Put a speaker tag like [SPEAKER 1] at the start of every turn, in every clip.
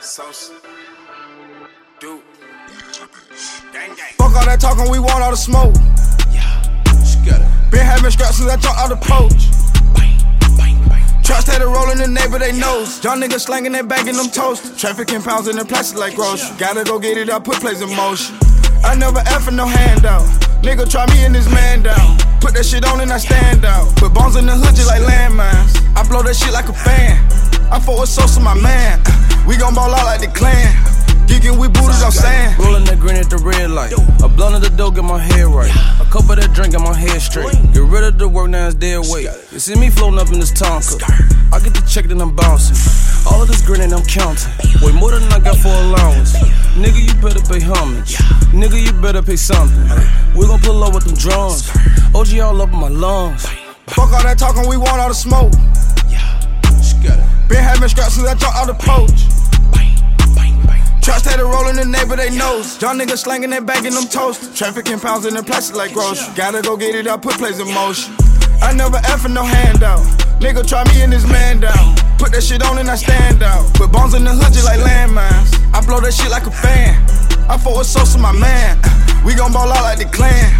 [SPEAKER 1] Sosa. Dude. Gang gang.
[SPEAKER 2] Fuck all that talking, we want all the smoke.
[SPEAKER 1] Scatter.
[SPEAKER 2] Been having scraps since I jumped out the poach.
[SPEAKER 1] Bang, bang, bang.
[SPEAKER 2] Trucks had it rolling the neighbor, they knows. Young niggas slanging and bagging them toast. Trafficking pounds in the plastic like grocery. Gotta go get it, I put plays in motion. I never effing no handout. Nigga try me and this man down. Put that shit on and I stand out. Put bombs in the hood just like landmines. I blow that shit like a fan. I fought with Sosa, my man. We gon' ball out like the clan. Geeking, we booted off sand.
[SPEAKER 3] Rolling that green at the red light. A blunt of the dough, get my head right. A cup of that drink, get my head straight. Get rid of the work, now it's dead weight. You see me floating up in this Tonka. I get the check, then I'm bouncing. All of this grinning, I'm counting. Way more than I got for allowance. Nigga, you better pay homage. Nigga, you better pay something. We gon' pull up with them drums. OG all up in my lungs.
[SPEAKER 2] Fuck all that talking, we want all the smoke. Been having scraps since I jumped out the poach. Trucks had it rolling the neighbor, they knows. Young niggas slanging and bagging them toast. Trafficking pounds in the plastic like grocery. Gotta go get it, I put plays in motion. I never effing no handout. Nigga try me and this man down. Put that shit on and I stand out. Put bombs in the hood just like landmines. I blow that shit like a fan. I fought with Sosa, my man. We gon' ball out like the clan.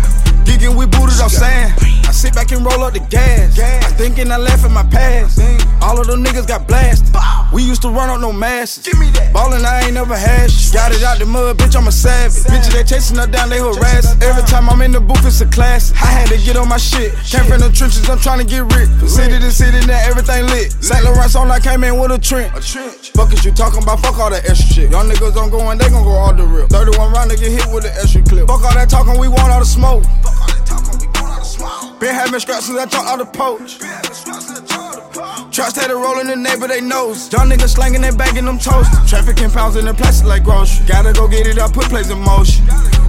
[SPEAKER 2] Geeking, we booted off sand. Sit back and roll up the gas. I'm thinking I left in my past. All of them niggas got blasted. We used to run up no masses. Ballin', I ain't never had shit. Got it out the mud, bitch, I'm a savage. Bitches, they chasing her down, they harass. Every time I'm in the booth, it's a classic. I had to get on my shit. Came from the trenches, I'm trying to get rich. City to city, now everything lit. St. Laurent on, I came in with a trench. A trench. Fuck is you talking about? Fuck all that extra shit. Young niggas don't go and they gon' go all the real. 31 round to get hit with an extra clip. Fuck all that talking, we want all the smoke. Been scraps since I jumped out the poach. Trucks had it rolling the neighbor, they knows. Young niggas slanging and bagging them toast. Trafficking pounds in the plastic like grocery. Gotta go get it, I put plays in motion.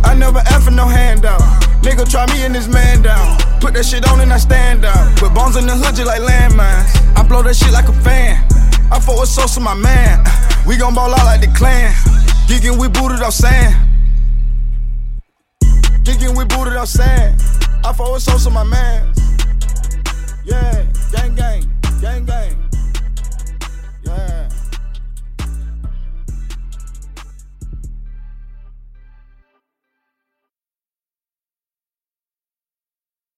[SPEAKER 2] I never effing no handout. Nigga try me and this man down. Put that shit on and I stand out. Put bombs in the hood just like landmines. I blow that shit like a fan. I fought with Sosa, my man. We gon' ball out like the clan. Geeking, we booted off sand. Geeking, we booted off sand. I follow so of my man. Yeah, gang gang, gang gang.